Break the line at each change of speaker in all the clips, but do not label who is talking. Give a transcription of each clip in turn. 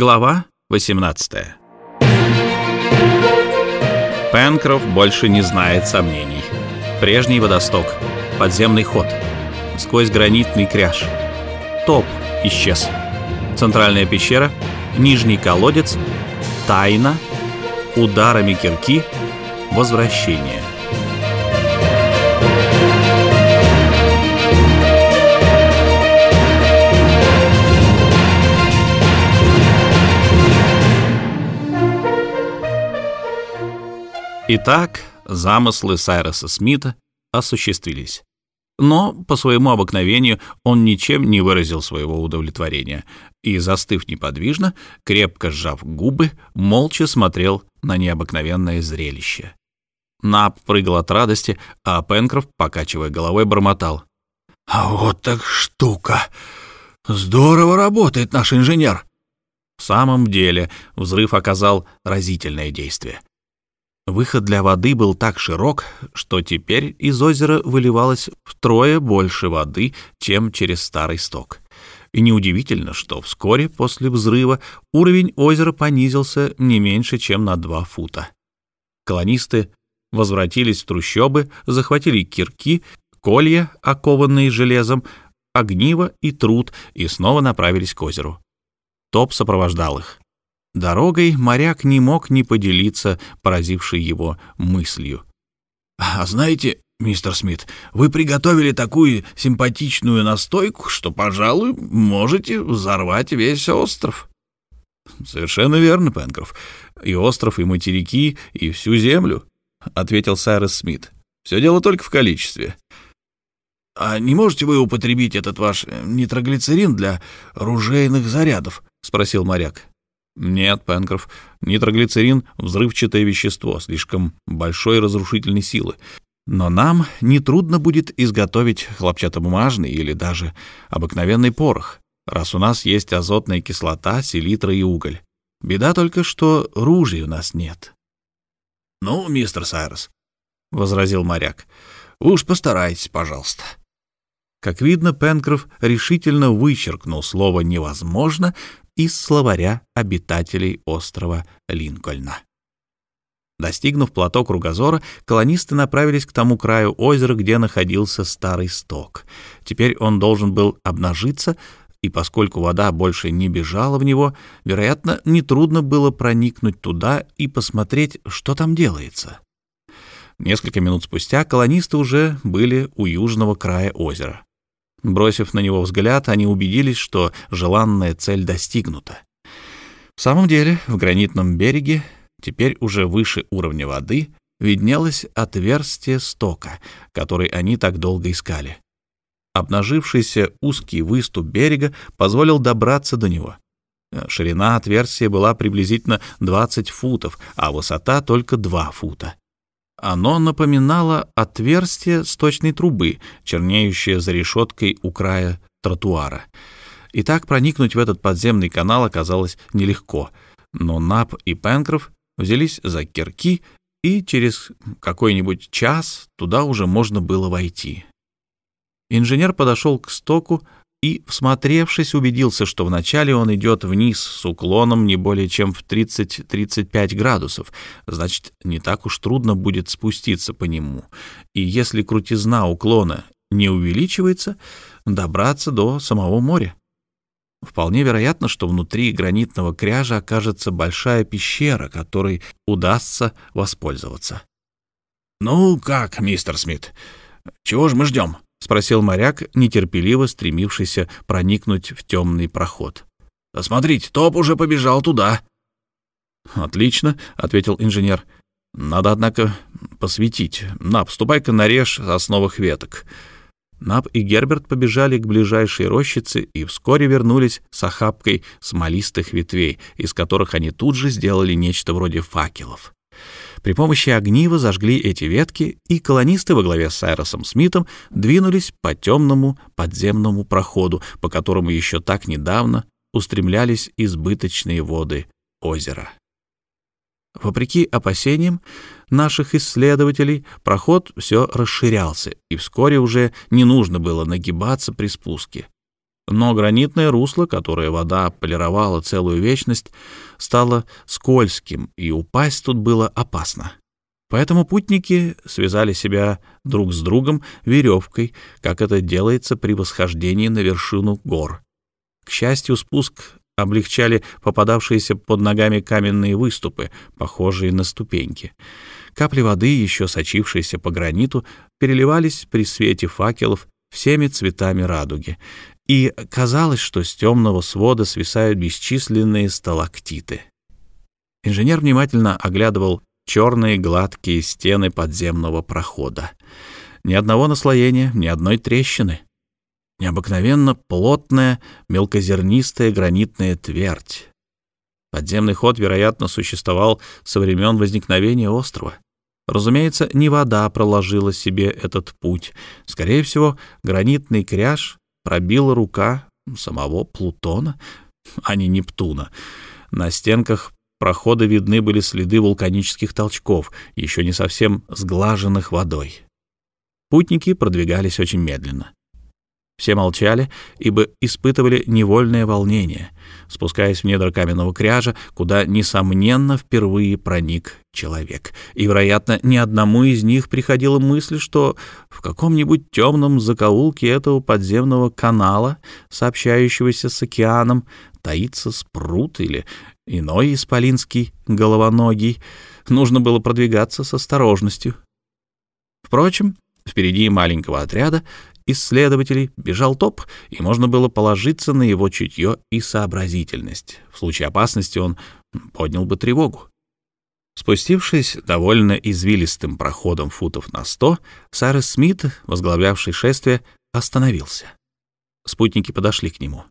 Глава 18 Пенкроф больше не знает сомнений. Прежний водосток, подземный ход, сквозь гранитный кряж. Топ исчез. Центральная пещера, нижний колодец, тайна, ударами кирки, возвращение. Итак, замыслы Сайроса Смита осуществились. Но, по своему обыкновению, он ничем не выразил своего удовлетворения и, застыв неподвижно, крепко сжав губы, молча смотрел на необыкновенное зрелище. Нап прыгал от радости, а Пенкроф, покачивая головой, бормотал.
«А вот так штука! Здорово работает наш инженер!»
В самом деле взрыв оказал разительное действие. Выход для воды был так широк, что теперь из озера выливалось втрое больше воды, чем через старый сток. И неудивительно, что вскоре после взрыва уровень озера понизился не меньше, чем на два фута. Колонисты возвратились в трущобы, захватили кирки, колья, окованные железом, огниво и труд, и снова направились к озеру. Топ сопровождал их. Дорогой моряк не мог не поделиться поразившей его мыслью.
«А знаете, мистер Смит, вы приготовили такую симпатичную настойку, что, пожалуй, можете взорвать весь остров».
«Совершенно верно, Пенкроф. И остров, и материки, и всю землю», — ответил Сайрес Смит. «Все дело только в количестве».
«А не можете вы употребить этот ваш нитроглицерин для ружейных зарядов?» — спросил моряк.
Нет, Пенкроф, нитроглицерин — взрывчатое вещество, слишком большой разрушительной силы. Но нам нетрудно будет изготовить хлопчатобумажный или даже обыкновенный порох, раз у нас есть азотная кислота, селитра и уголь. Беда только, что ружей у нас нет.
— Ну, мистер Сайрос, — возразил моряк, — уж постарайтесь, пожалуйста.
Как видно, Пенкроф решительно вычеркнул слово «невозможно» из словаря обитателей острова Линкольна. Достигнув плато Кругозора, колонисты направились к тому краю озера, где находился старый сток. Теперь он должен был обнажиться, и поскольку вода больше не бежала в него, вероятно, нетрудно было проникнуть туда и посмотреть, что там делается. Несколько минут спустя колонисты уже были у южного края озера. Бросив на него взгляд, они убедились, что желанная цель достигнута. В самом деле, в гранитном береге, теперь уже выше уровня воды, виднелось отверстие стока, который они так долго искали. Обнажившийся узкий выступ берега позволил добраться до него. Ширина отверстия была приблизительно 20 футов, а высота только 2 фута. Оно напоминало отверстие сточной трубы, чернеющее за решеткой у края тротуара. И так проникнуть в этот подземный канал оказалось нелегко, но Нап и Пенкроф взялись за кирки, и через какой-нибудь час туда уже можно было войти. Инженер подошел к стоку, и, всмотревшись, убедился, что вначале он идет вниз с уклоном не более чем в 30-35 градусов, значит, не так уж трудно будет спуститься по нему. И если крутизна уклона не увеличивается, добраться до самого моря. Вполне вероятно, что внутри гранитного кряжа окажется большая пещера, которой удастся воспользоваться.
«Ну как, мистер Смит, чего же мы ждем?» — спросил моряк, нетерпеливо стремившийся проникнуть в темный проход. «Смотрите, топ уже побежал туда».
«Отлично», — ответил инженер. «Надо, однако, посветить. Нап, ступай-ка нарежь сосновых веток». Нап и Герберт побежали к ближайшей рощице и вскоре вернулись с охапкой смолистых ветвей, из которых они тут же сделали нечто вроде факелов. При помощи огнива зажгли эти ветки, и колонисты во главе с Сайросом Смитом двинулись по темному подземному проходу, по которому еще так недавно устремлялись избыточные воды озера. Вопреки опасениям наших исследователей, проход все расширялся, и вскоре уже не нужно было нагибаться при спуске. Но гранитное русло, которое вода полировала целую вечность, стало скользким, и упасть тут было опасно. Поэтому путники связали себя друг с другом веревкой, как это делается при восхождении на вершину гор. К счастью, спуск облегчали попадавшиеся под ногами каменные выступы, похожие на ступеньки. Капли воды, еще сочившиеся по граниту, переливались при свете факелов всеми цветами радуги, и казалось, что с темного свода свисают бесчисленные сталактиты. Инженер внимательно оглядывал черные гладкие стены подземного прохода. Ни одного наслоения, ни одной трещины. Необыкновенно плотная, мелкозернистая гранитная твердь. Подземный ход, вероятно, существовал со времен возникновения острова. Разумеется, не вода проложила себе этот путь. Скорее всего, гранитный кряж пробила рука самого Плутона, а не Нептуна. На стенках прохода видны были следы вулканических толчков, еще не совсем сглаженных водой. Путники продвигались очень медленно. Все молчали, ибо испытывали невольное волнение, спускаясь в недра каменного кряжа, куда, несомненно, впервые проник человек. И, вероятно, ни одному из них приходила мысль, что в каком-нибудь темном закоулке этого подземного канала, сообщающегося с океаном, таится спрут или иной исполинский головоногий. Нужно было продвигаться с осторожностью. Впрочем, Впереди маленького отряда исследователей бежал топ, и можно было положиться на его чутье и сообразительность. В случае опасности он поднял бы тревогу. Спустившись довольно извилистым проходом футов на сто, Сайрес Смит, возглавлявший шествие, остановился. Спутники подошли к нему.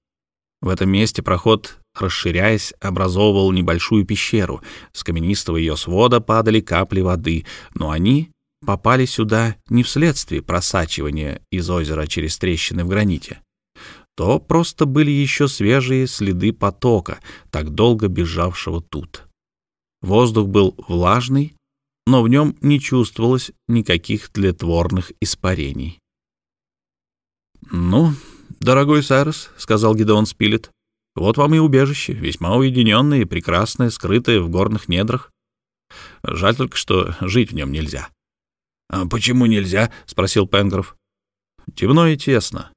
В этом месте проход, расширяясь, образовывал небольшую пещеру. С каменистого ее свода падали капли воды, но они попали сюда не вследствие просачивания из озера через трещины в граните, то просто были еще свежие следы потока, так долго бежавшего тут. Воздух был влажный, но в нем не чувствовалось никаких тлетворных испарений. «Ну, дорогой Сайрос», — сказал Гидеон Спилет, — «вот вам и убежище, весьма уединенное и прекрасное, скрытое в горных недрах. Жаль только, что жить в нем нельзя».
«А почему нельзя?» — спросил Пенгров.
«Темно и тесно».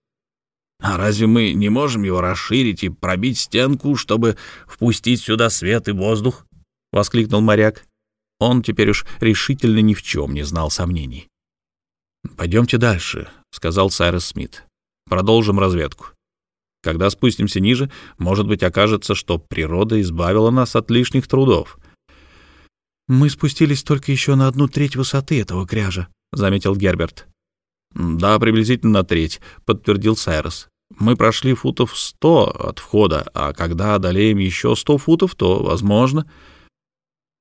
«А разве мы не можем его расширить и пробить стенку, чтобы впустить сюда свет и воздух?»
— воскликнул моряк. Он теперь уж решительно ни в чем не знал сомнений. «Пойдемте дальше», — сказал Сайрес Смит. «Продолжим разведку. Когда спустимся ниже, может быть, окажется, что природа избавила нас от лишних трудов.
«Мы спустились только еще на одну треть высоты этого кряжа», — заметил Герберт.
«Да, приблизительно на треть», — подтвердил Сайрос. «Мы прошли футов сто от входа, а когда одолеем еще сто футов, то, возможно...»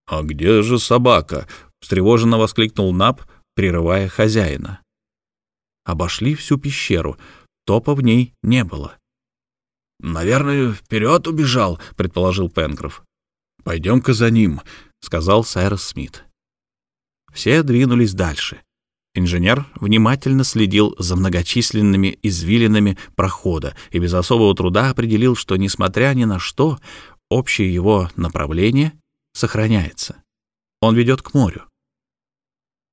«А где же собака?»
— встревоженно воскликнул Нап, прерывая хозяина. Обошли всю пещеру. Топа в ней не было.
«Наверное, вперед убежал», — предположил Пенкроф.
«Пойдем-ка за ним», — сказал Сайрос Смит. Все двинулись дальше. Инженер внимательно следил за многочисленными извилинами прохода и без особого труда определил, что, несмотря ни на что, общее его направление сохраняется. Он ведет к морю.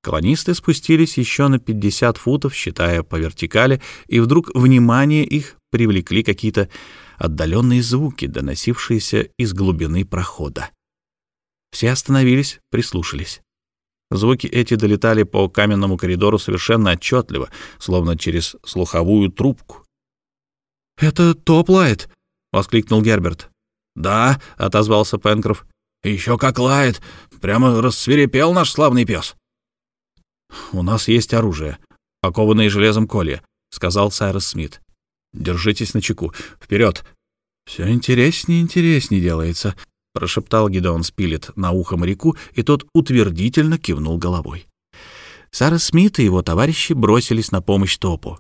Колонисты спустились еще на 50 футов, считая по вертикали, и вдруг внимание их привлекли какие-то отдаленные звуки, доносившиеся из глубины прохода. Все остановились, прислушались. Звуки эти долетали по каменному коридору совершенно отчетливо, словно через слуховую трубку.
«Это топ лает!»
— воскликнул Герберт.
«Да», — отозвался Пенкроф. «Еще как лает! Прямо рассверепел наш славный пес!»
«У нас есть оружие, окованное железом колья», — сказал Сайрос Смит. «Держитесь на чеку. Вперед!» «Все интереснее и интереснее делается», прошептал Гидеон Спилет на ухо моряку, и тот утвердительно кивнул головой. Сара Смит и его товарищи бросились на помощь топу.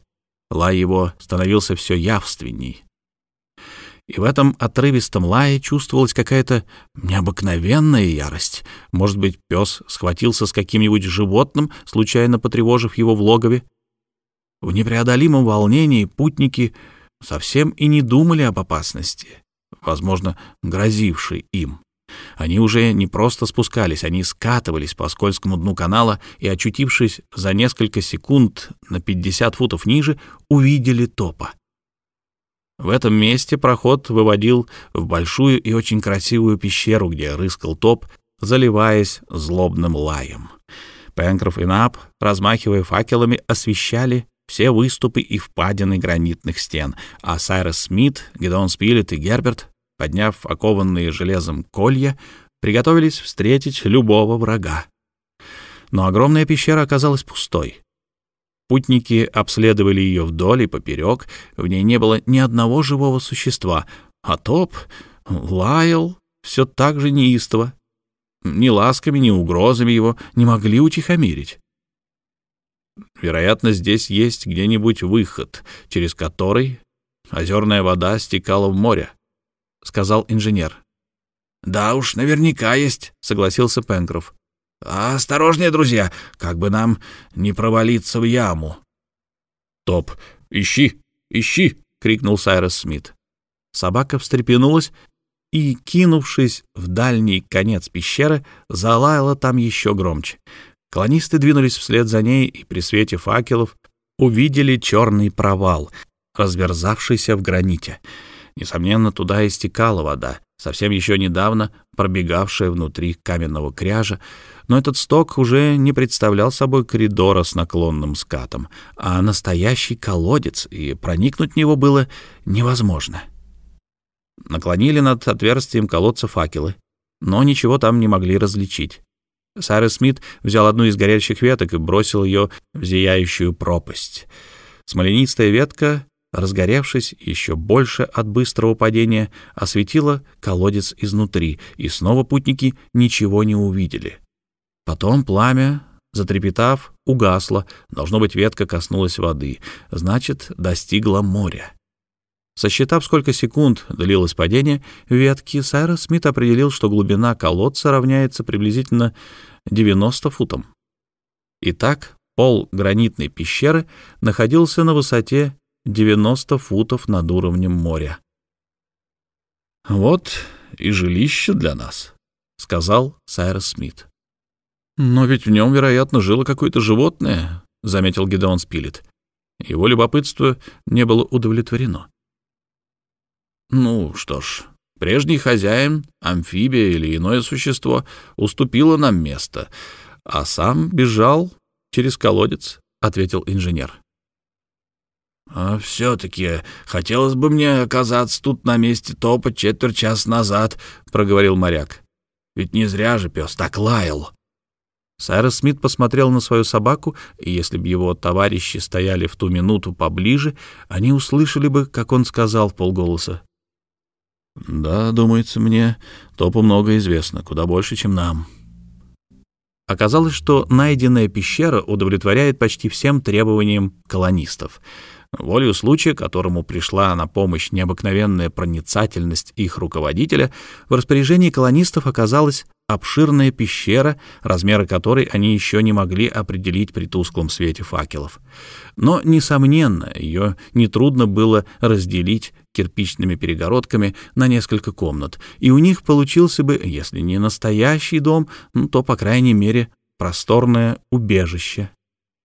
Лай его становился все явственней. И в этом отрывистом лае чувствовалась какая-то необыкновенная ярость. Может быть, пес схватился с каким-нибудь животным, случайно потревожив его в логове. В непреодолимом волнении путники совсем и не думали об опасности, возможно, грозившей им. Они уже не просто спускались, они скатывались по скользкому дну канала и, очутившись за несколько секунд на 50 футов ниже, увидели топа. В этом месте проход выводил в большую и очень красивую пещеру, где рыскал топ, заливаясь злобным лаем. Пенкроф и Нап, размахивая факелами, освещали все выступы и впадины гранитных стен, а Сайрес Смит, Гедеон Спилет и Герберт, подняв окованные железом колья, приготовились встретить любого врага. Но огромная пещера оказалась пустой. Путники обследовали ее вдоль и поперек, в ней не было ни одного живого существа, а топ лаял все так же неистово. Ни ласками, ни угрозами его не могли утихомирить. Вероятно, здесь есть где-нибудь выход, через который озерная вода стекала в море, — сказал инженер. «Да уж, наверняка есть», — согласился Пенкроф. «Осторожнее, друзья, как бы нам не провалиться в яму».
«Топ, ищи, ищи!» — крикнул Сайрес Смит.
Собака встрепенулась и, кинувшись в дальний конец пещеры, залаяла там еще громче. Колонисты двинулись вслед за ней и при свете факелов увидели черный провал, разверзавшийся в граните. Несомненно, туда истекала вода, совсем еще недавно пробегавшая внутри каменного кряжа, но этот сток уже не представлял собой коридора с наклонным скатом, а настоящий колодец, и проникнуть в него было невозможно. Наклонили над отверстием колодца факелы, но ничего там не могли различить. Сайрес Смит взял одну из горящих веток и бросил ее в зияющую пропасть. Смоленистая ветка, разгоревшись еще больше от быстрого падения, осветила колодец изнутри, и снова путники ничего не увидели. Потом пламя, затрепетав, угасло. Должно быть, ветка коснулась воды, значит, достигла моря. Сосчитав, сколько секунд длилось падение ветки, Сайрос Смит определил, что глубина колодца равняется приблизительно 90 футам. Итак, пол гранитной пещеры находился на высоте 90 футов над уровнем моря.
«Вот и жилище для нас», — сказал Сайрос Смит.
«Но ведь в нем, вероятно, жило какое-то животное», — заметил Гедеон Спилет. Его любопытство не было удовлетворено.
Ну что ж, прежний хозяин, амфибия или иное существо, уступило нам место, а сам бежал через колодец, — ответил инженер. «А все-таки хотелось бы мне оказаться тут на месте топа четверть час назад», — проговорил моряк. «Ведь не зря же пес так лаял».
Сайрос Смит посмотрел на свою собаку, и если бы его товарищи стояли в ту минуту поближе, они услышали бы, как он сказал в полголоса.
Да, думается мне, топу много известно, куда больше, чем нам.
Оказалось, что найденная пещера удовлетворяет почти всем требованиям колонистов. Волею случая, которому пришла на помощь необыкновенная проницательность их руководителя, в распоряжении колонистов оказалась обширная пещера, размеры которой они еще не могли определить при тусклом свете факелов. Но, несомненно, ее нетрудно было разделить кирпичными перегородками на несколько комнат, и у них получился бы, если не настоящий дом, то, по крайней мере, просторное убежище.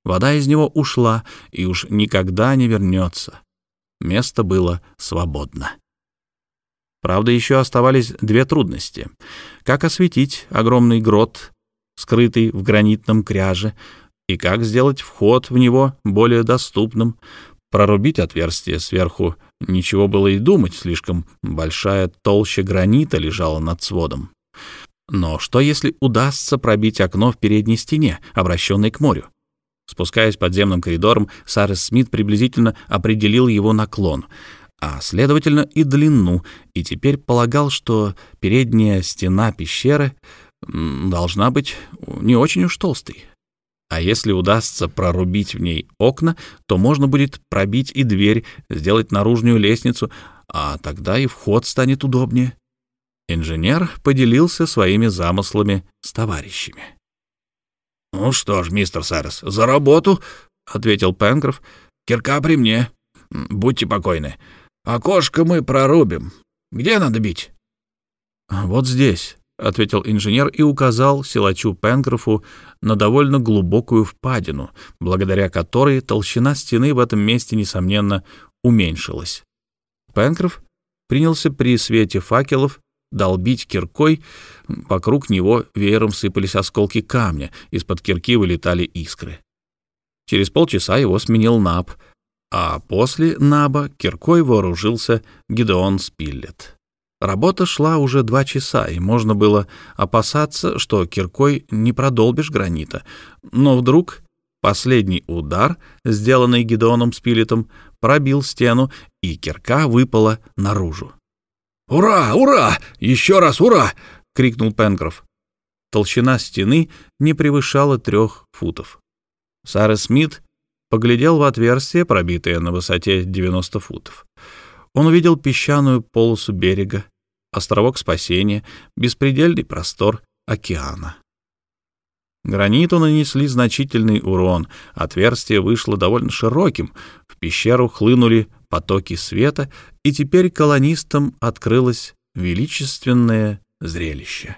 Вода из него ушла и уж никогда не вернется. Место было свободно. Правда, еще оставались две трудности. Как осветить огромный грот, скрытый в гранитном кряже, и как сделать вход в него более доступным. Прорубить отверстие сверху ничего было и думать, слишком большая толща гранита лежала над сводом. Но что, если удастся пробить окно в передней стене, обращенной к морю? Спускаясь подземным коридором, Сарес Смит приблизительно определил его наклон — а, следовательно, и длину, и теперь полагал, что передняя стена пещеры должна быть не очень уж толстой. А если удастся прорубить в ней окна, то можно будет пробить и дверь, сделать наружную лестницу, а тогда и вход станет удобнее. Инженер поделился своими замыслами с товарищами.
«Ну что ж, мистер Сайрес, за работу!» — ответил Пенкроф. «Кирка при мне. Будьте покойны. Окошко мы прорубим. Где надо бить?»
«Вот здесь», — ответил инженер и указал силачу Пенкрофу на довольно глубокую впадину, благодаря которой толщина стены в этом месте, несомненно, уменьшилась. Пенкроф принялся при свете факелов долбить киркой, вокруг него веером сыпались осколки камня, из-под кирки вылетали искры. Через полчаса его сменил Наб, а после Наба киркой вооружился Гидеон Спиллет. Работа шла уже два часа, и можно было опасаться, что киркой не продолбишь гранита. Но вдруг последний удар, сделанный Гидеоном Спилетом, пробил стену, и кирка выпала наружу.
«Ура! Ура! Еще раз ура!» — крикнул Пенкроф.
Толщина стены не превышала трех футов. Сара Смит поглядел в отверстие, пробитое на высоте 90 футов. Он увидел песчаную полосу берега, островок спасения, беспредельный простор океана. Граниту нанесли значительный урон, отверстие вышло довольно широким, в пещеру хлынули потоки света, и теперь колонистам открылось величественное зрелище.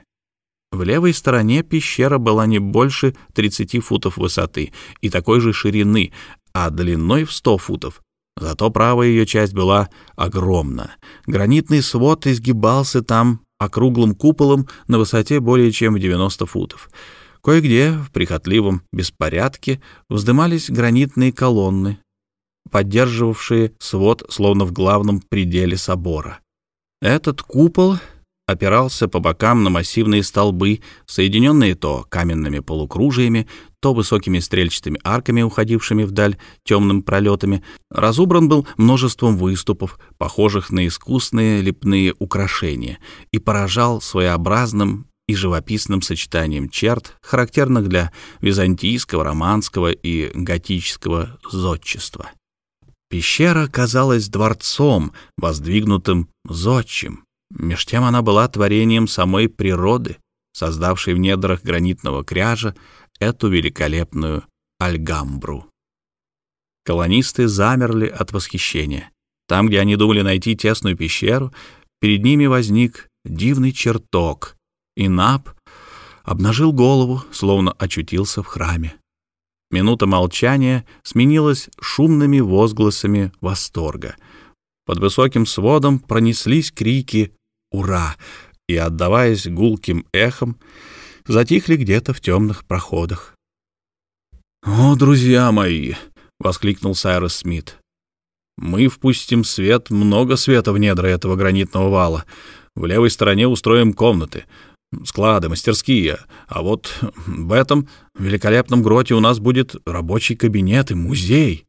В левой стороне пещера была не больше 30 футов высоты и такой же ширины, а длиной в 100 футов. Зато правая ее часть была огромна. Гранитный свод изгибался там округлым куполом на высоте более чем в 90 футов. Кое-где в прихотливом беспорядке вздымались гранитные колонны, поддерживавшие свод словно в главном пределе собора. Этот купол опирался по бокам на массивные столбы, соединенные то каменными полукружиями, то высокими стрельчатыми арками, уходившими вдаль темным пролетами. Разубран был множеством выступов, похожих на искусные лепные украшения, и поражал своеобразным и живописным сочетанием черт, характерных для византийского, романского и готического зодчества. Пещера казалась дворцом, воздвигнутым зодчим. Меж тем она была творением самой природы, создавшей в недрах гранитного кряжа эту великолепную альгамбру. Колонисты замерли от восхищения. Там, где они думали найти тесную пещеру, перед ними возник дивный чертог, и Наб обнажил голову, словно очутился в храме. Минута молчания сменилась шумными возгласами восторга. Под высоким сводом пронеслись крики «Ура!» и, отдаваясь гулким эхом, затихли где-то в темных проходах.
«О, друзья мои!» — воскликнул Сайрос Смит. «Мы впустим свет, много света в недра этого гранитного вала. В левой стороне устроим комнаты склады, мастерские, а вот в этом великолепном гроте у нас будет рабочий кабинет и музей.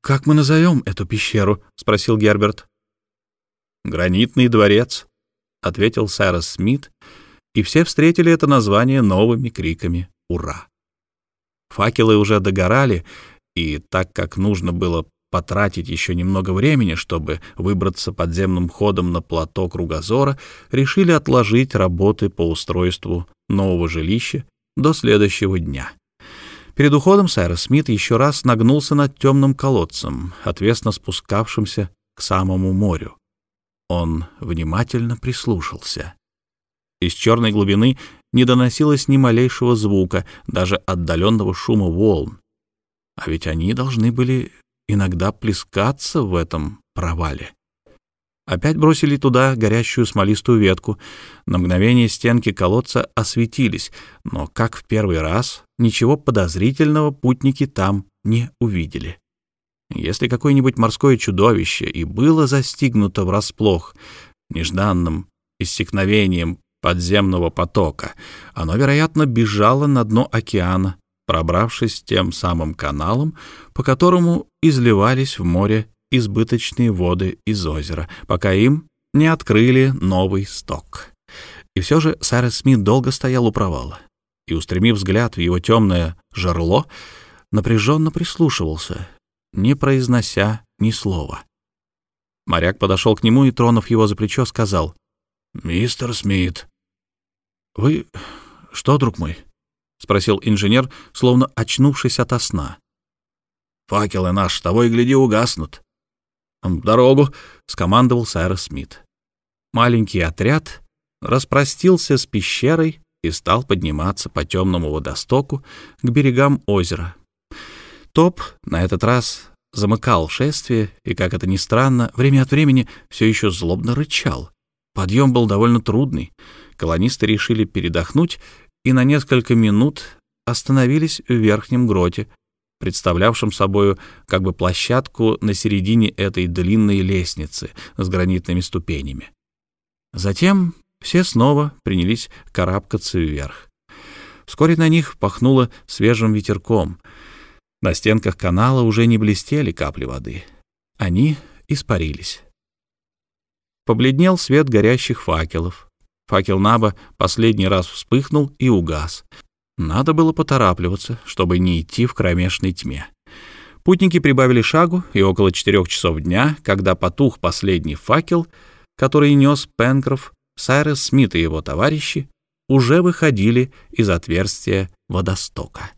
«Как мы назовем эту пещеру?» — спросил Герберт.
«Гранитный дворец», — ответил Сайрос Смит, и все встретили это название новыми криками «Ура!». Факелы уже догорали, и так как нужно было потратить еще немного времени, чтобы выбраться подземным ходом на плато Кругозора, решили отложить работы по устройству нового жилища до следующего дня. Перед уходом Сайрос Смит еще раз нагнулся над темным колодцем, отвесно спускавшимся к самому морю. Он внимательно прислушался. Из черной глубины не доносилось ни малейшего звука, даже отдаленного шума волн. А ведь они должны были иногда плескаться в этом провале. Опять бросили туда горящую смолистую ветку. На мгновение стенки колодца осветились, но, как в первый раз, ничего подозрительного путники там не увидели. Если какое-нибудь морское чудовище и было застигнуто врасплох нежданным иссякновением подземного потока, оно, вероятно, бежало на дно океана, пробравшись тем самым каналом, по которому изливались в море избыточные воды из озера, пока им не открыли новый сток. И все же Сайрес Смит долго стоял у провала и, устремив взгляд в его темное жерло, напряженно прислушивался, не произнося ни слова. Моряк подошел к нему и, тронув его за плечо, сказал, «Мистер Смит». «Вы что, друг мой?» — спросил инженер, словно очнувшись ото сна.
«Факелы наши, того и гляди, угаснут».
«Дорогу!» — скомандовал Сайрос Смит. Маленький отряд распростился с пещерой и стал подниматься по темному водостоку к берегам озера. Топ на этот раз замыкал шествие и, как это ни странно, время от времени все еще злобно рычал. Подъем был довольно трудный. Колонисты решили передохнуть и на несколько минут остановились в верхнем гроте, представлявшем собою как бы площадку на середине этой длинной лестницы с гранитными ступенями. Затем все снова принялись карабкаться вверх. Вскоре на них пахнуло свежим ветерком. На стенках канала уже не блестели капли воды. Они испарились. Побледнел свет горящих факелов. Факел Наба последний раз вспыхнул и угас. Надо было поторапливаться, чтобы не идти в кромешной тьме. Путники прибавили шагу, и около четырех часов дня, когда потух последний факел, который нес Пенкроф, Сайрес Смит и его товарищи уже выходили из отверстия водостока.